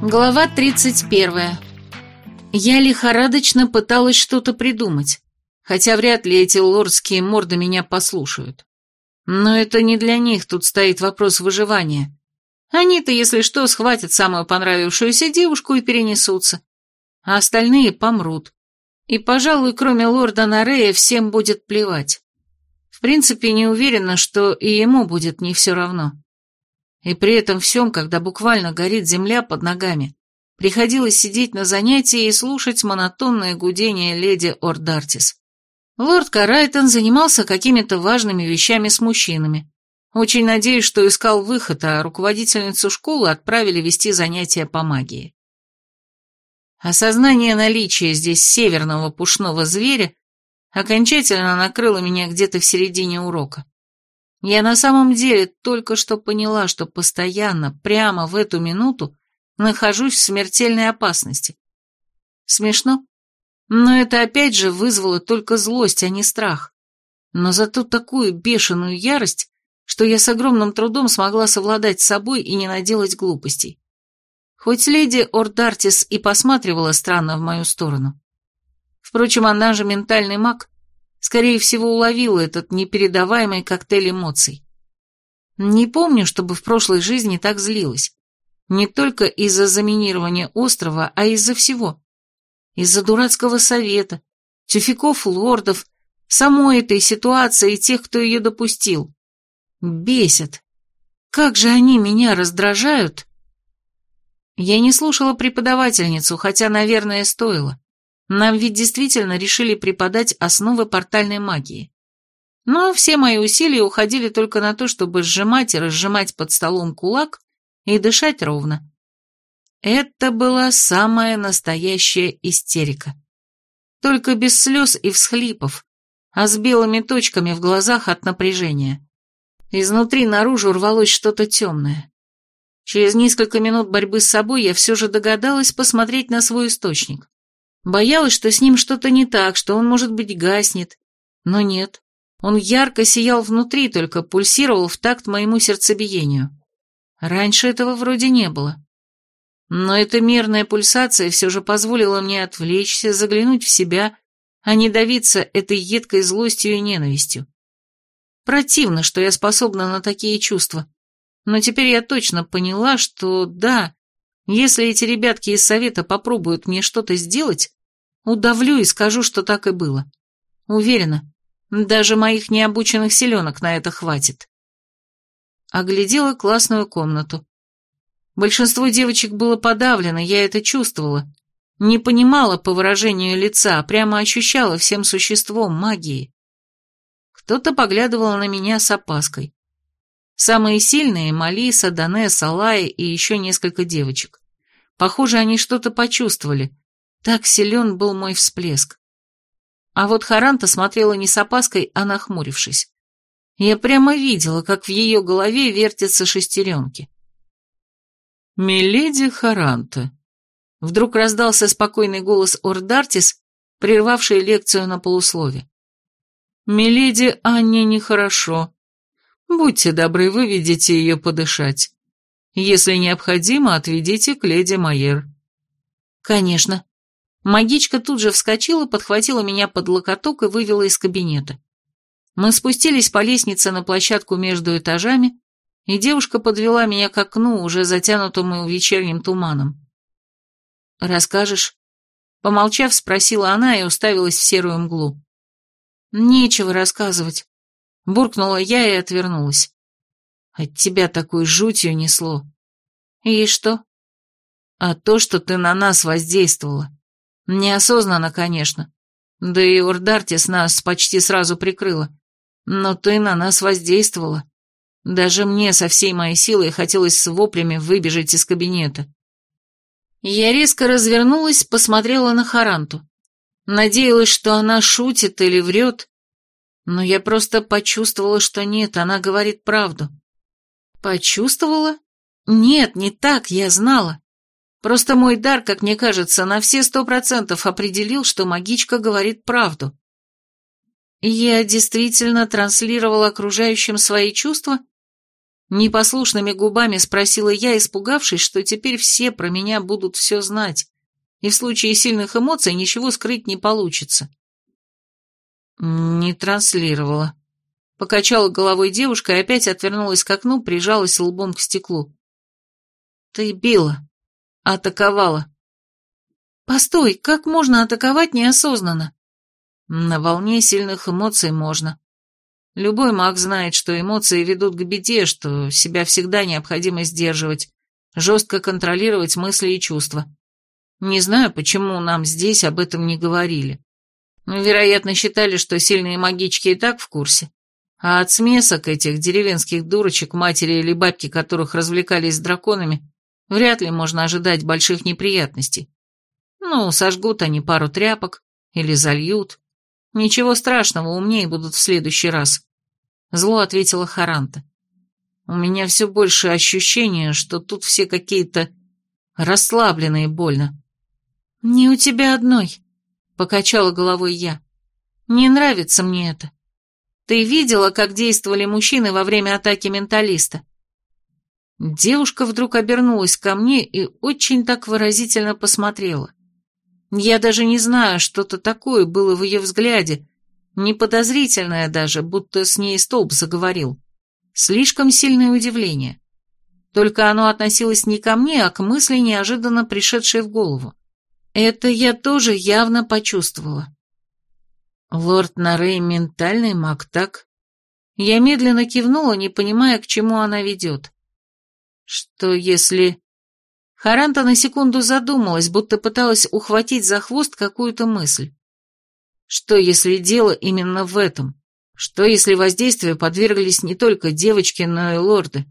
Глава 31. Я лихорадочно пыталась что-то придумать, хотя вряд ли эти лордские морды меня послушают. Но это не для них тут стоит вопрос выживания. Они-то, если что, схватят самую понравившуюся девушку и перенесутся, а остальные помрут. И, пожалуй, кроме лорда Нарея, всем будет плевать. В принципе, не уверена, что и ему будет не все равно. И при этом всем, когда буквально горит земля под ногами, приходилось сидеть на занятии и слушать монотонное гудение леди Ордартис. Лорд Карайтон занимался какими-то важными вещами с мужчинами. Очень надеюсь, что искал выход, а руководительницу школы отправили вести занятия по магии. Осознание наличия здесь северного пушного зверя окончательно накрыло меня где-то в середине урока. Я на самом деле только что поняла, что постоянно, прямо в эту минуту, нахожусь в смертельной опасности. Смешно? Но это опять же вызвало только злость, а не страх. Но зато такую бешеную ярость, что я с огромным трудом смогла совладать с собой и не наделать глупостей. Хоть леди Ордартис и посматривала странно в мою сторону. Впрочем, она же ментальный маг, скорее всего, уловила этот непередаваемый коктейль эмоций. Не помню, чтобы в прошлой жизни так злилась. Не только из-за заминирования острова, а из-за всего. Из-за дурацкого совета, тюфяков лордов, самой этой ситуации и тех, кто ее допустил. Бесят. Как же они меня раздражают. Я не слушала преподавательницу, хотя, наверное, стоило. Нам ведь действительно решили преподать основы портальной магии. Но все мои усилия уходили только на то, чтобы сжимать и разжимать под столом кулак и дышать ровно. Это была самая настоящая истерика. Только без слез и всхлипов, а с белыми точками в глазах от напряжения. Изнутри наружу рвалось что-то темное. Через несколько минут борьбы с собой я все же догадалась посмотреть на свой источник. Боялась, что с ним что-то не так, что он, может быть, гаснет. Но нет. Он ярко сиял внутри, только пульсировал в такт моему сердцебиению. Раньше этого вроде не было. Но эта мерная пульсация все же позволила мне отвлечься, заглянуть в себя, а не давиться этой едкой злостью и ненавистью. Противно, что я способна на такие чувства. Но теперь я точно поняла, что да, если эти ребятки из совета попробуют мне что-то сделать, Удавлю и скажу, что так и было. Уверена, даже моих необученных селенок на это хватит. Оглядела классную комнату. Большинство девочек было подавлено, я это чувствовала. Не понимала по выражению лица, а прямо ощущала всем существом магии. Кто-то поглядывал на меня с опаской. Самые сильные — Малиса, Дане, Салая и еще несколько девочек. Похоже, они что-то почувствовали, так силен был мой всплеск. А вот Харанта смотрела не с опаской, а нахмурившись. Я прямо видела, как в ее голове вертятся шестеренки. «Миледи Харанта», — вдруг раздался спокойный голос Ордартис, прервавший лекцию на полуслове. «Миледи Анне нехорошо. Будьте добры, выведите ее подышать. Если необходимо, отведите к леди Майер». «Конечно», Магичка тут же вскочила, подхватила меня под локоток и вывела из кабинета. Мы спустились по лестнице на площадку между этажами, и девушка подвела меня к окну, уже затянутому вечерним туманом. «Расскажешь?» Помолчав, спросила она и уставилась в серую мглу. «Нечего рассказывать», — буркнула я и отвернулась. «От тебя такой жутью несло». «И что?» «А то, что ты на нас воздействовала. Неосознанно, конечно. Да и Урдартис нас почти сразу прикрыла. Но ты на нас воздействовала. Даже мне со всей моей силой хотелось с воплями выбежать из кабинета. Я резко развернулась, посмотрела на Харанту. Надеялась, что она шутит или врет, но я просто почувствовала, что нет, она говорит правду. Почувствовала? Нет, не так, я знала. Просто мой дар, как мне кажется, на все сто процентов определил, что магичка говорит правду. Я действительно транслировала окружающим свои чувства? Непослушными губами спросила я, испугавшись, что теперь все про меня будут все знать, и в случае сильных эмоций ничего скрыть не получится. Не транслировала. Покачала головой девушка и опять отвернулась к окну, прижалась лбом к стеклу. Ты била. Атаковала. Постой, как можно атаковать неосознанно? На волне сильных эмоций можно. Любой маг знает, что эмоции ведут к беде, что себя всегда необходимо сдерживать, жестко контролировать мысли и чувства. Не знаю, почему нам здесь об этом не говорили. Вероятно, считали, что сильные магички и так в курсе. А от смесок этих деревенских дурочек, матери или бабки, которых развлекались с драконами, вряд ли можно ожидать больших неприятностей. Ну, сожгут они пару тряпок или зальют. Ничего страшного, умнее будут в следующий раз. Зло ответила Харанта. У меня все больше ощущение, что тут все какие-то расслабленные больно. Не у тебя одной, покачала головой я. Не нравится мне это. Ты видела, как действовали мужчины во время атаки менталиста? Девушка вдруг обернулась ко мне и очень так выразительно посмотрела. Я даже не знаю, что-то такое было в ее взгляде, неподозрительное даже, будто с ней столб заговорил. Слишком сильное удивление. Только оно относилось не ко мне, а к мысли, неожиданно пришедшей в голову. Это я тоже явно почувствовала. Лорд Нарей ментальный маг, так? Я медленно кивнула, не понимая, к чему она ведет. Что если... Харанта на секунду задумалась, будто пыталась ухватить за хвост какую-то мысль. Что, если дело именно в этом? Что, если воздействию подверглись не только девочки, но и лорды?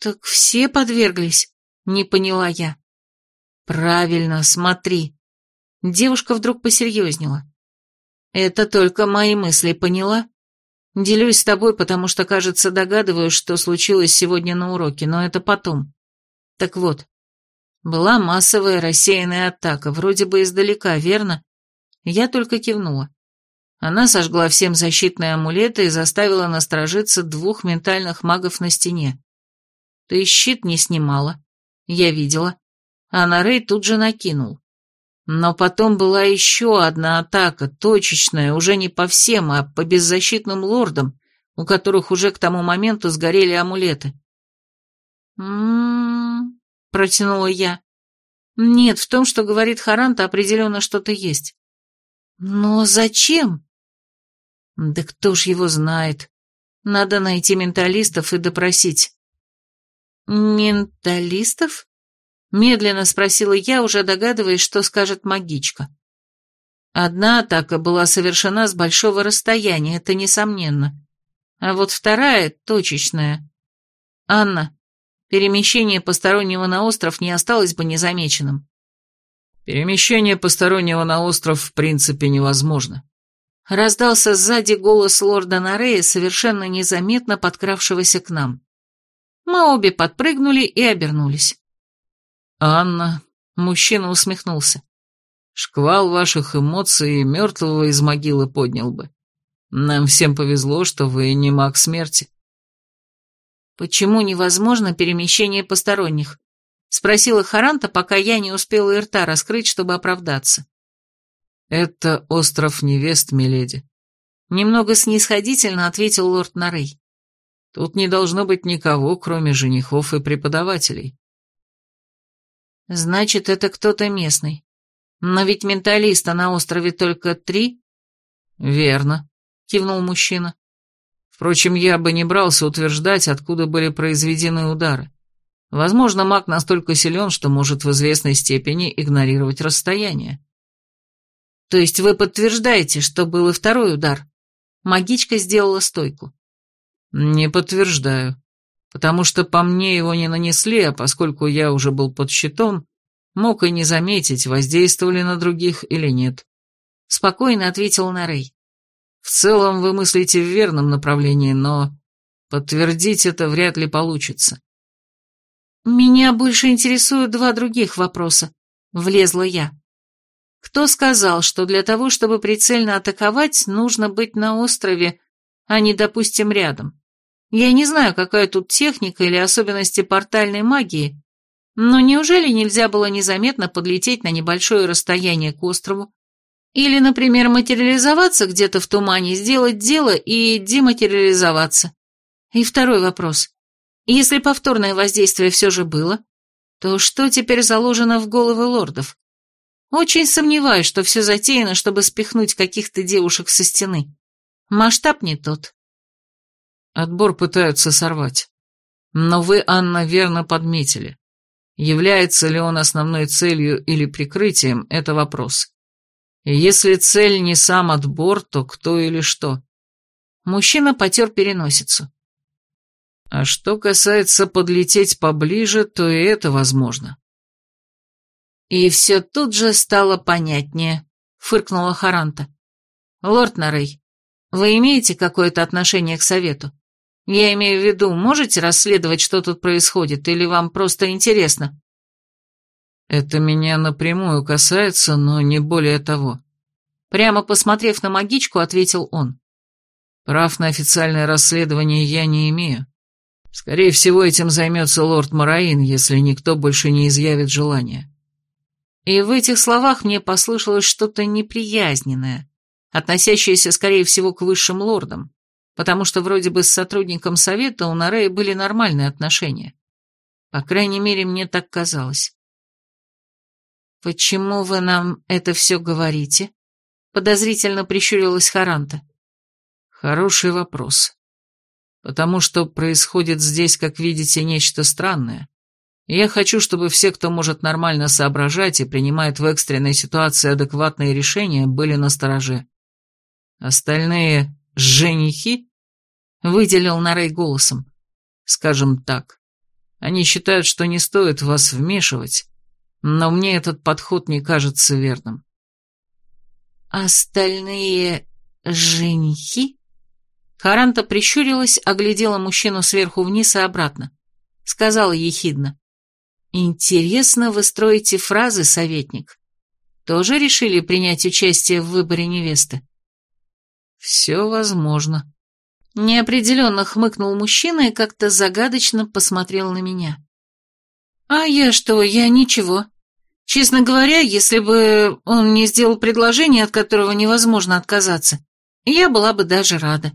Так все подверглись, не поняла я. Правильно, смотри. Девушка вдруг посерьезнела. Это только мои мысли, поняла? Делюсь с тобой, потому что, кажется, догадываюсь, что случилось сегодня на уроке, но это потом. Так вот, была массовая рассеянная атака, вроде бы издалека, верно? Я только кивнула. Она сожгла всем защитные амулеты и заставила насторожиться двух ментальных магов на стене. Ты щит не снимала. Я видела. А на Рей тут же накинул. Но потом была еще одна атака, точечная, уже не по всем, а по беззащитным лордам, у которых уже к тому моменту сгорели амулеты. «М-м-м», протянула я. «Нет, в том, что говорит Харанта, определенно что-то есть». «Но зачем?» «Да кто ж его знает. Надо найти менталистов и допросить». «Менталистов?» Медленно спросила я, уже догадываясь, что скажет магичка. Одна атака была совершена с большого расстояния, это несомненно. А вот вторая, точечная. Анна, перемещение постороннего на остров не осталось бы незамеченным. Перемещение постороннего на остров в принципе невозможно. Раздался сзади голос лорда Нарея, совершенно незаметно подкравшегося к нам. Мы обе подпрыгнули и обернулись. «Анна...» — мужчина усмехнулся. «Шквал ваших эмоций мертвого из могилы поднял бы. Нам всем повезло, что вы не маг смерти». «Почему невозможно перемещение посторонних?» — спросила Харанта, пока я не успела и рта раскрыть, чтобы оправдаться. «Это остров невест, миледи», — немного снисходительно ответил лорд Нарей. «Тут не должно быть никого, кроме женихов и преподавателей. Значит, это кто-то местный. Но ведь менталиста на острове только три? Верно, кивнул мужчина. Впрочем, я бы не брался утверждать, откуда были произведены удары. Возможно, маг настолько силен, что может в известной степени игнорировать расстояние. То есть вы подтверждаете, что был и второй удар? Магичка сделала стойку. Не подтверждаю потому что по мне его не нанесли, а поскольку я уже был под щитом, мог и не заметить, воздействовали на других или нет. Спокойно ответил Нарей. В целом вы мыслите в верном направлении, но подтвердить это вряд ли получится. Меня больше интересуют два других вопроса, влезла я. Кто сказал, что для того, чтобы прицельно атаковать, нужно быть на острове, а не, допустим, рядом? Я не знаю, какая тут техника или особенности портальной магии, но неужели нельзя было незаметно подлететь на небольшое расстояние к острову? Или, например, материализоваться где-то в тумане, сделать дело и дематериализоваться? И второй вопрос. Если повторное воздействие все же было, то что теперь заложено в головы лордов? Очень сомневаюсь, что все затеяно, чтобы спихнуть каких-то девушек со стены. Масштаб не тот. Отбор пытаются сорвать. Но вы, Анна, верно подметили. Является ли он основной целью или прикрытием, это вопрос. Если цель не сам отбор, то кто или что? Мужчина потер переносицу. А что касается подлететь поближе, то и это возможно. И все тут же стало понятнее, фыркнула Харанта. Лорд Нарей, вы имеете какое-то отношение к совету? Я имею в виду, можете расследовать, что тут происходит, или вам просто интересно? Это меня напрямую касается, но не более того. Прямо посмотрев на магичку, ответил он. Прав на официальное расследование я не имею. Скорее всего, этим займется лорд Мараин, если никто больше не изъявит желания. И в этих словах мне послышалось что-то неприязненное, относящееся, скорее всего, к высшим лордам, потому что вроде бы с сотрудником совета у Нарея были нормальные отношения. По крайней мере, мне так казалось. «Почему вы нам это все говорите?» — подозрительно прищурилась Харанта. «Хороший вопрос. Потому что происходит здесь, как видите, нечто странное. я хочу, чтобы все, кто может нормально соображать и принимает в экстренной ситуации адекватные решения, были настороже. Остальные «женихи» выделил Нарей голосом. Скажем так, они считают, что не стоит вас вмешивать, но мне этот подход не кажется верным. «Остальные женихи?» Харанта прищурилась, оглядела мужчину сверху вниз и обратно. Сказала ехидно. «Интересно вы строите фразы, советник. Тоже решили принять участие в выборе невесты?» «Все возможно». Неопределенно хмыкнул мужчина и как-то загадочно посмотрел на меня. «А я что, я ничего. Честно говоря, если бы он мне сделал предложение, от которого невозможно отказаться, я была бы даже рада.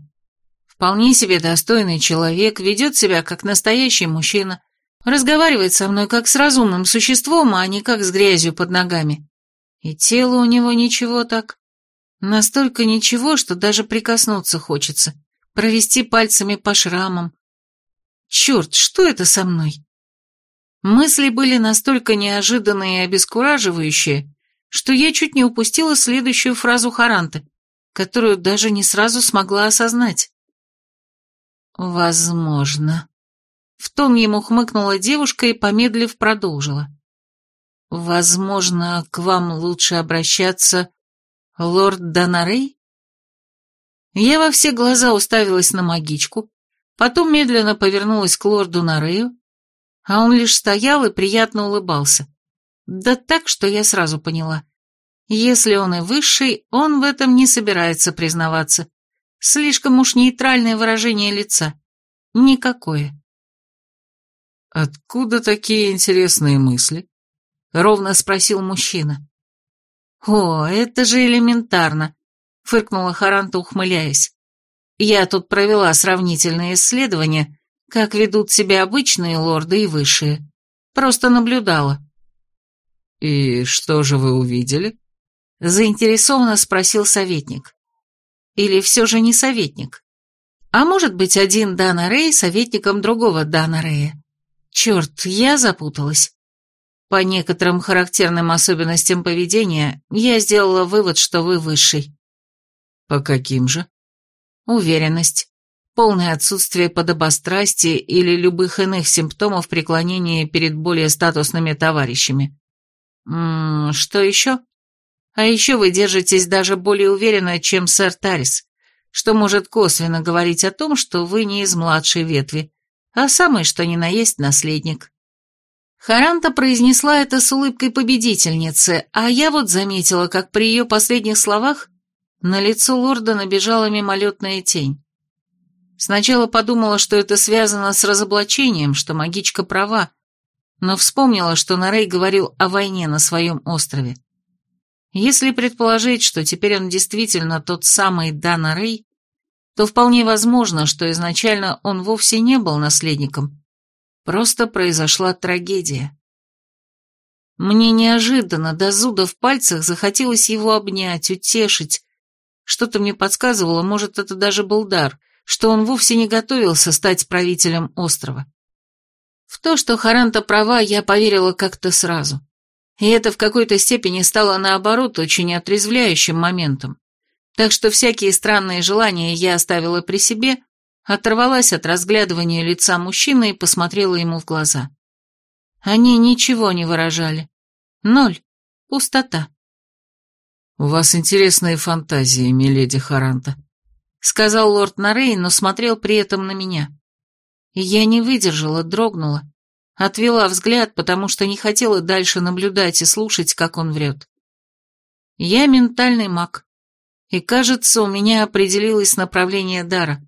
Вполне себе достойный человек, ведет себя как настоящий мужчина, разговаривает со мной как с разумным существом, а не как с грязью под ногами. И тело у него ничего так. Настолько ничего, что даже прикоснуться хочется, провести пальцами по шрамам. Черт, что это со мной? Мысли были настолько неожиданные и обескураживающие, что я чуть не упустила следующую фразу Харанты, которую даже не сразу смогла осознать. «Возможно». В тон ему хмыкнула девушка и, помедлив, продолжила. «Возможно, к вам лучше обращаться лорд Донарей?» Я во все глаза уставилась на магичку, потом медленно повернулась к лорду Нарею, а он лишь стоял и приятно улыбался. Да так, что я сразу поняла. Если он и высший, он в этом не собирается признаваться. Слишком уж нейтральное выражение лица. Никакое. «Откуда такие интересные мысли?» — ровно спросил мужчина. «О, это же элементарно», — фыркнула Харанта, ухмыляясь. «Я тут провела сравнительное исследование как ведут себя обычные лорды и высшие. Просто наблюдала. «И что же вы увидели?» Заинтересованно спросил советник. Или все же не советник? А может быть, один Дана Рэй советником другого Дана Рэя? Черт, я запуталась. По некоторым характерным особенностям поведения я сделала вывод, что вы высший. По каким же? Уверенность полное отсутствие подобострастия или любых иных симптомов преклонения перед более статусными товарищами. Ммм, что еще? А еще вы держитесь даже более уверенно, чем сэр Тарис, что может косвенно говорить о том, что вы не из младшей ветви, а самый что ни на есть наследник. Харанта произнесла это с улыбкой победительницы, а я вот заметила, как при ее последних словах на лицо лорда набежала мимолетная тень. Сначала подумала, что это связано с разоблачением, что магичка права, но вспомнила, что Нарей говорил о войне на своем острове. Если предположить, что теперь он действительно тот самый Дана Рей, то вполне возможно, что изначально он вовсе не был наследником. Просто произошла трагедия. Мне неожиданно до зуда в пальцах захотелось его обнять, утешить. Что-то мне подсказывало, может, это даже был дар, что он вовсе не готовился стать правителем острова. В то, что Харанта права, я поверила как-то сразу. И это в какой-то степени стало, наоборот, очень отрезвляющим моментом. Так что всякие странные желания я оставила при себе, оторвалась от разглядывания лица мужчины и посмотрела ему в глаза. Они ничего не выражали. Ноль. Пустота. «У вас интересные фантазии, миледи Харанта», — сказал лорд Нарей, но смотрел при этом на меня. Я не выдержала, дрогнула, отвела взгляд, потому что не хотела дальше наблюдать и слушать, как он врет. Я ментальный маг, и, кажется, у меня определилось направление дара.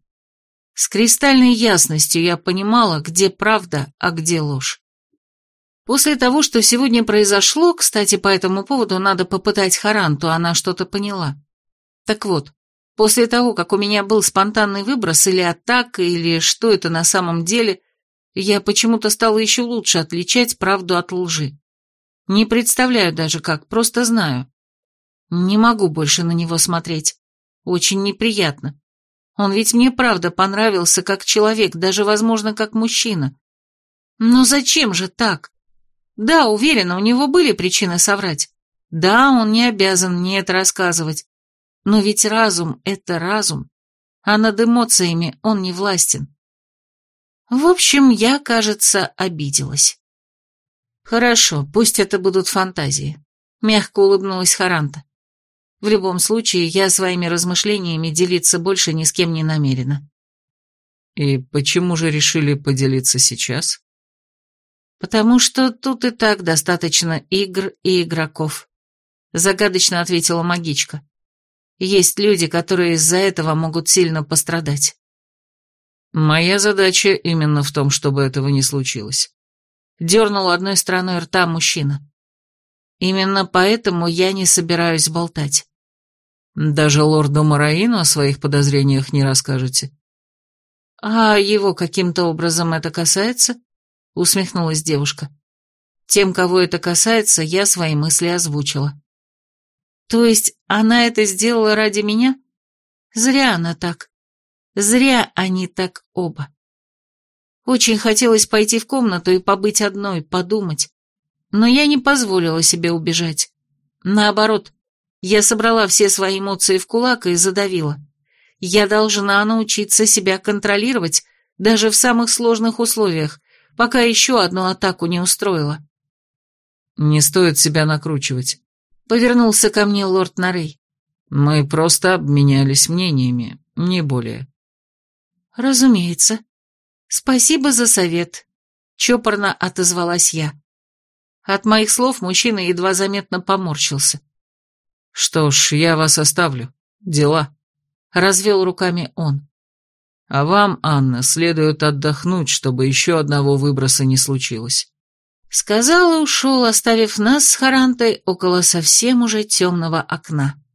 С кристальной ясностью я понимала, где правда, а где ложь. После того, что сегодня произошло, кстати, по этому поводу надо попытать Харанту, она что-то поняла. Так вот, после того, как у меня был спонтанный выброс или атака, или что это на самом деле, я почему-то стала еще лучше отличать правду от лжи. Не представляю даже как, просто знаю. Не могу больше на него смотреть. Очень неприятно. Он ведь мне правда понравился как человек, даже, возможно, как мужчина. Но зачем же так? Да, уверена, у него были причины соврать. Да, он не обязан мне это рассказывать. Но ведь разум — это разум, а над эмоциями он не властен. В общем, я, кажется, обиделась. Хорошо, пусть это будут фантазии. Мягко улыбнулась Харанта. В любом случае, я своими размышлениями делиться больше ни с кем не намерена. И почему же решили поделиться сейчас? «Потому что тут и так достаточно игр и игроков», — загадочно ответила магичка. «Есть люди, которые из-за этого могут сильно пострадать». «Моя задача именно в том, чтобы этого не случилось», — дернул одной стороной рта мужчина. «Именно поэтому я не собираюсь болтать». «Даже лорду Мараину о своих подозрениях не расскажете?» «А его каким-то образом это касается?» Усмехнулась девушка. Тем, кого это касается, я свои мысли озвучила. То есть она это сделала ради меня? Зря она так. Зря они так оба. Очень хотелось пойти в комнату и побыть одной, подумать. Но я не позволила себе убежать. Наоборот, я собрала все свои эмоции в кулак и задавила. Я должна научиться себя контролировать даже в самых сложных условиях, пока еще одну атаку не устроила. «Не стоит себя накручивать», — повернулся ко мне лорд Нарей. «Мы просто обменялись мнениями, не более». «Разумеется. Спасибо за совет», — чопорно отозвалась я. От моих слов мужчина едва заметно поморщился. «Что ж, я вас оставлю. Дела», — развел руками он. А вам, Анна, следует отдохнуть, чтобы еще одного выброса не случилось. Сказал и ушел, оставив нас с Харантой около совсем уже темного окна.